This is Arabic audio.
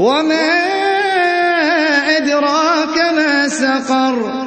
وَمَا أَدْرَاكَ مَا سَقَرُ